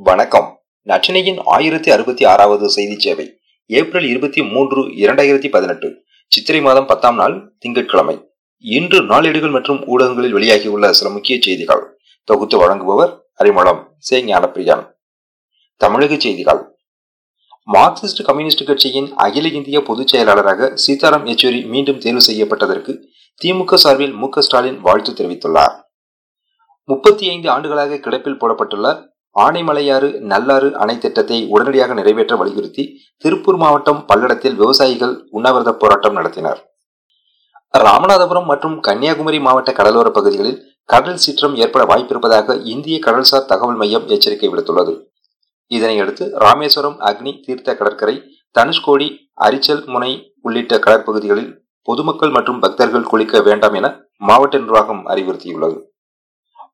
வணக்கம். நச்சினையின் ஆயிரத்தி அறுபத்தி ஆறாவது செய்தி சேவை ஏப்ரல் இருபத்தி மூன்று இரண்டாயிரத்தி பதினெட்டு சித்திரை மாதம் பத்தாம் நாள் திங்கட்கிழமை. இன்று நாளேடுகள் மற்றும் ஊடகங்களில் வெளியாகியுள்ள சில முக்கிய செய்திகள். தொகுத்து வழங்குபவர் அறிமுகம் சே. ஞானப்பிரியான். தமிழக செய்திகள். மார்க்சிஸ்ட் கம்யூனிஸ்ட் கட்சியின் அகில இந்திய பொதுச் செயலாளராக சீதாராம் யெச்சூரி மீண்டும் தேர்வு செய்யப்பட்டதற்கு திமுக சார்பில் மு. ஸ்டாலின் வாழ்த்து தெரிவித்துள்ளார். முப்பத்தி ஐந்து ஆண்டுகளாக கிடப்பில் போடப்பட்டுள்ள ஆனைமலையாறு நல்லாறு அணை திட்டத்தை உடனடியாக நிறைவேற்ற வலியுறுத்தி திருப்பூர் மாவட்டம் பல்லடத்தில் விவசாயிகள் உண்ணாவிரத போராட்டம் நடத்தினர். ராமநாதபுரம் மற்றும் கன்னியாகுமரி மாவட்ட கடலோர பகுதிகளில் கடல் சீற்றம் ஏற்பட வாய்ப்பிருப்பதாக இந்திய கடல்சார் தகவல் மையம் எச்சரிக்கை விடுத்துள்ளது. இதனையடுத்து ராமேஸ்வரம் அக்னி தீர்த்த கடற்கரை தனுஷ்கோடி அரிச்சல் முனை உள்ளிட்ட கடற்பகுதிகளில் பொதுமக்கள் மற்றும் பக்தர்கள் குளிக்க வேண்டாம் என மாவட்ட நிர்வாகம் அறிவுறுத்தியுள்ளது.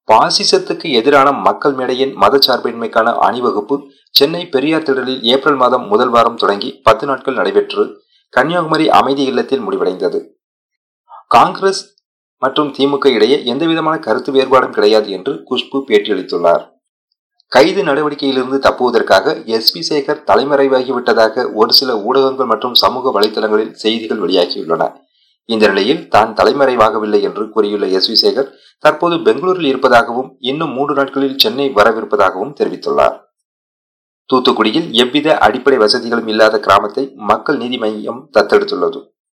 பாசிசத்துக்கு எதிரான மக்கள் மேடையின் மதச்சார்பின்மைக்கான அணிவகுப்பு சென்னை பெரியார் திடலில் ஏப்ரல் மாதம் முதல் வாரம் தொடங்கி பத்து நாட்கள் நடைபெற்று கன்னியாகுமரி அமைதி இல்லத்தில் முடிவடைந்தது. காங்கிரஸ் மற்றும் திமுக இடையே எந்தவிதமான கருத்து வேறுபாடும் கிடையாது என்று குஷ்பு பேட்டியளித்துள்ளார். கைது நடவடிக்கையிலிருந்து தப்புவதற்காக எஸ் பி சேகர் தலைமறைவாகிவிட்டதாக ஒரு சில ஊடகங்கள் மற்றும் சமூக வலைதளங்களில் செய்திகள் வெளியாகியுள்ளன. இந்த நிலையில் தான் தலைமறைவாகவில்லை என்று கூறியுள்ள எஸ் வி சேகர் தற்போது பெங்களூரில் இருப்பதாகவும் இன்னும் மூன்று நாட்களில் சென்னை வரவிருப்பதாகவும் தெரிவித்துள்ளார். தூத்துக்குடியில் எவ்வித அடிப்படை வசதிகளும் இல்லாத கிராமத்தை மக்கள் நீதி மையம் தத்தெடுத்துள்ளது.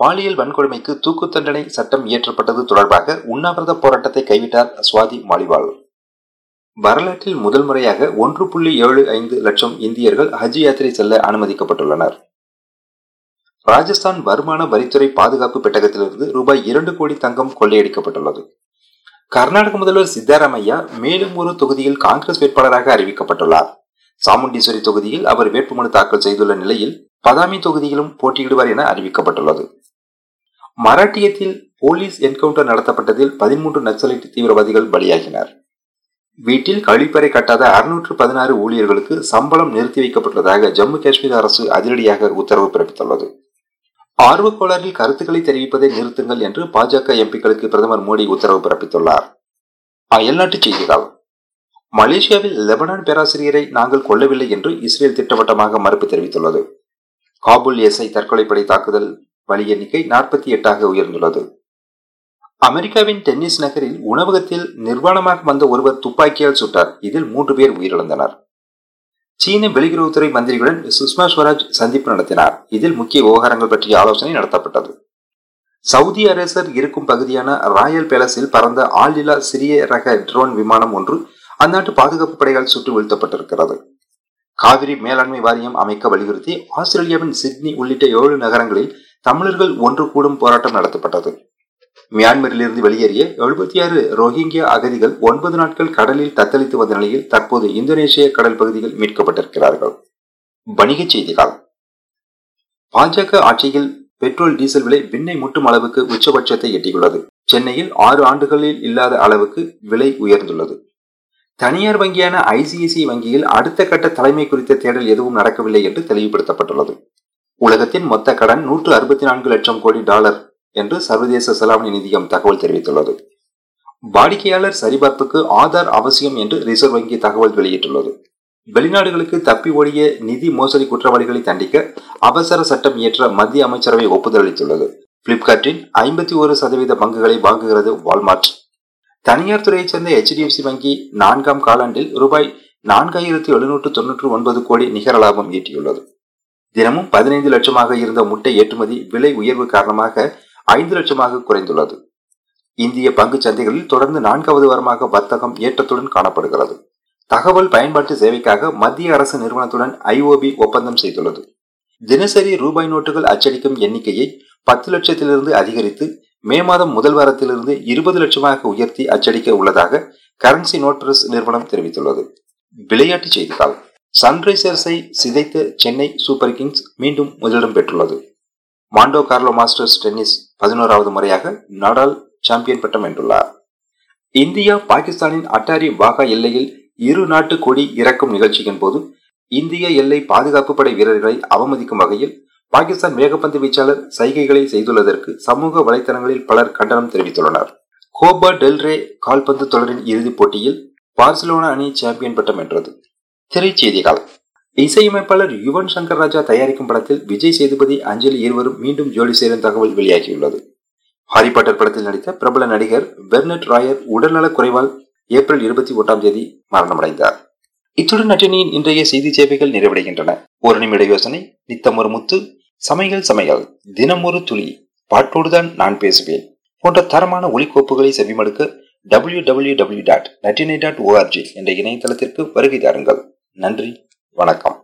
பாலியல் வன்கொடுமைக்கு தூக்கு தண்டனை சட்டம் இயற்றப்பட்டது தொடர்பாக உண்ணாவிரத போராட்டத்தை கைவிட்டார் சுவாதி மாலிவால். வரலாற்றில் முதல் முறையாக ஒன்று புள்ளி ஏழு ஐந்து லட்சம் இந்தியர்கள் ஹஜ் யாத்திரை செல்ல அனுமதிக்கப்பட்டுள்ளனர். ராஜஸ்தான் வருமான வரித்துறை பாதுகாப்பு பெட்டகத்திலிருந்து ரூபாய் இரண்டு கோடி தங்கம் கொள்ளையடிக்கப்பட்டுள்ளது. கர்நாடக முதல்வர் சித்தாராமையா மேலும் ஒரு தொகுதியில் காங்கிரஸ் வேட்பாளராக அறிவிக்கப்பட்டுள்ளார். சாமுண்டீஸ்வரி தொகுதியில் அவர் வேட்புமனு தாக்கல் செய்துள்ள நிலையில் பதாமி தொகுதியிலும் போட்டியிடுவார் என அறிவிக்கப்பட்டுள்ளது. மராட்டியத்தில் போலீஸ் என்கவுண்டர் நடத்தப்பட்டதில் பதிமூன்று நக்சலைட் தீவிரவாதிகள் பலியாகினர். வீட்டில் கழிப்பறை கட்டாத அறுநூற்று பதினாறு ஊழியர்களுக்கு சம்பளம் நிறுத்தி வைக்கப்பட்டுள்ளதாக ஜம்மு காஷ்மீர் அரசு அதிரடியாக உத்தரவு பிறப்பித்துள்ளது. ஆர்வக்கோளாறில் கருத்துக்களை தெரிவிப்பதை நிறுத்துங்கள் என்று பாஜக எம்பிக்களுக்கு பிரதமர் மோடி உத்தரவு பிறப்பித்துள்ளார். அயல்நாட்டுச் செய்திகள். மலேசியாவில் லெபனான் பேராசிரியரை நாங்கள் கொல்லவில்லை என்று இஸ்ரேல் திட்டவட்டமாக மறுப்பு தெரிவித்துள்ளது. காபுல் எஸ்ஐ தற்கொலைப்படை தாக்குதல் வழி எண்ணிக்கை நாற்பத்தி எட்டாக உயர்ந்துள்ளது. அமெரிக்காவின் டென்னிஸ் நகரில் உணவகத்தில் நிர்வாணமாக வந்த ஒருவர் துப்பாக்கியால் சுட்டார். இதில் மூன்று பேர் உயிரிழந்தனர். சீன வெளியுறவுத்துறை மந்திரிகளுடன் சுஷ்மா ஸ்வராஜ் சந்திப்பு நடத்தினார். இதில் முக்கிய விவகாரங்கள் பற்றிய ஆலோசனை நடத்தப்பட்டது. சவுதி அரசர் இருக்கும் பகுதியான ராயல் பேலஸில் பறந்த ஆளில்லா சிறிய ரக ட்ரோன் விமானம் ஒன்று அந்நாட்டு பாதுகாப்பு படையால் சுட்டு வீழ்த்தப்பட்டிருக்கிறது. காவிரி மேலாண்மை வாரியம் அமைக்க வலியுறுத்தி ஆஸ்திரேலியாவின் சிட்னி உள்ளிட்ட ஏழு நகரங்களில் தமிழர்கள் ஒன்று கூடும் போராட்டம் நடத்தப்பட்டது. மியான்மரிலிருந்து வெளியேறிய எழுபத்தி ஆறு ரோஹிங்கியா அகதிகள் ஒன்பது நாட்கள் கடலில் தத்தளித்து வந்த நிலையில் தற்போது இந்தோனேஷிய கடல் பகுதியில் மீட்கப்பட்டிருக்கிறார்கள். வணிகச் செய்திகள். பாஜக ஆட்சியில் பெட்ரோல் டீசல் விலை விண்ணை முட்டும் அளவுக்கு உச்சபட்சத்தை எட்டியுள்ளது. சென்னையில் ஆறு ஆண்டுகளில் இல்லாத அளவுக்கு விலை உயர்ந்துள்ளது. தனியார் வங்கியான ஐசிஐசிஐ வங்கியில் அடுத்த கட்ட தலைமை குறித்த தேடல் எதுவும் நடக்கவில்லை என்று தெளிவுபடுத்தப்பட்டுள்ளது. உலகத்தின் மொத்த கடன் நூற்று அறுபத்தி நான்கு லட்சம் கோடி டாலர் என்று சர்வதேச செலாவணி நிதியம் தகவல் தெரிவித்துள்ளது. வாடிக்கையாளர் சரிபார்ப்புக்கு ஆதார் அவசியம் என்று ரிசர்வ் வங்கி தகவல் வெளியிட்டுள்ளது. வெளிநாடுகளுக்கு தப்பி ஓடிய நிதி மோசடி குற்றவாளிகளை தண்டிக்க அவசர சட்டம் இயற்ற மத்திய அமைச்சரவை ஒப்புதல் அளித்துள்ளது. பிளிப்கார்ட்டின் ஐம்பத்தி ஒரு சதவீத பங்குகளை வாங்குகிறது வால்மார்ட் தனியார் துறையைச் சேர்ந்த ஹெச்டிஎஃப்சி வங்கி நான்காம் காலாண்டில் ரூபாய் நான்காயிரத்தி எழுநூற்று தொன்னூற்று ஒன்பது கோடி நிகர லாபம் ஈட்டியுள்ளது. தினமும் பதினைந்து லட்சமாக இருந்த முட்டை ஏற்றுமதி விலை உயர்வு காரணமாக ஐந்து லட்சமாக குறைந்துள்ளது. இந்திய பங்கு சந்தைகளில் தொடர்ந்து நான்காவது வாரமாக வர்த்தகம் ஏற்றத்துடன் காணப்படுகிறது. தகவல் பயன்பாட்டு சேவைக்காக மத்திய அரசு நிறுவனத்துடன் ஐஓபி ஒப்பந்தம் செய்துள்ளது. தினசரி ரூபாய் நோட்டுகள் அச்சடிக்கும் எண்ணிக்கையை பத்து லட்சத்திலிருந்து அதிகரித்து மே மாதம் முதல் வாரத்திலிருந்து இருபது லட்சமாக உயர்த்தி அச்சடிக்க உள்ளதாக கரன்சி நோட் பிரஸ் நிறுவனம் தெரிவித்துள்ளது. விளையாட்டுச் செய்திகள் சன்ரைசர்ஸை சிதைத்த சென்னை சூப்பர் கிங்ஸ் மீண்டும் முதலிடம் பெற்றுள்ளது. மாண்டோ கார்லோ மாஸ்டர்ஸ் டென்னிஸ் பதினோராவது முறையாக நடால் சாம்பியன் பட்டம் வென்றுள்ளார். இந்தியா பாகிஸ்தானின் அட்டாரி வாகா எல்லையில் இரு நாட்டு கொடி இறக்கும் நிகழ்ச்சியின் போது இந்திய எல்லை பாதுகாப்பு படை வீரர்களை அவமதிக்கும் வகையில் பாகிஸ்தான் வேகப்பந்து வீச்சாளர் சைகைகளை செய்துள்ளதற்கு சமூக வலைதளங்களில் பலர் கண்டனம் தெரிவித்துள்ளனர். கோபா டெல்ரே கால்பந்து தொடரின் இறுதிப் போட்டியில் பார்சிலோனா அணி சாம்பியன் பட்டம் வென்றது. திரைச்செய்திகள் இசையமைப்பாளர் யுவன் சங்கர் ராஜா தயாரிக்கும் படத்தில் விஜய் சேதுபதி அஞ்சலி இருவரும் மீண்டும் ஜோடி சேரும் தகவல் வெளியாகியுள்ளது. ஹாரி பாட்டர் படத்தில் நடித்த பிரபல நடிகர் பெர்னட் ராயர் உடல்நலக் குறைவால் ஏப்ரல் இருபத்தி ஒன்றாம் தேதி மரணமடைந்தார். இத்துடன் நட்டினியின் இன்றைய செய்தி சேவைகள் நிறைவடைகின்றன. ஒரு நிமிட யோசனை நித்தம் ஒரு முத்து. சமையல் சமையல். தினமொரு துளி. பாட்டோடுதான் நான் பேசுவேன். போன்ற தரமான ஒலிக்கோப்புகளை செவிமடுக்க டபிள்யூ டபிள்யூ டபிள்யூ டாட் நட்டினை டாட் ஓஆர்ஜி என்ற இணையதளத்திற்கு வருகை தாருங்கள். நன்றி. வணக்கம்.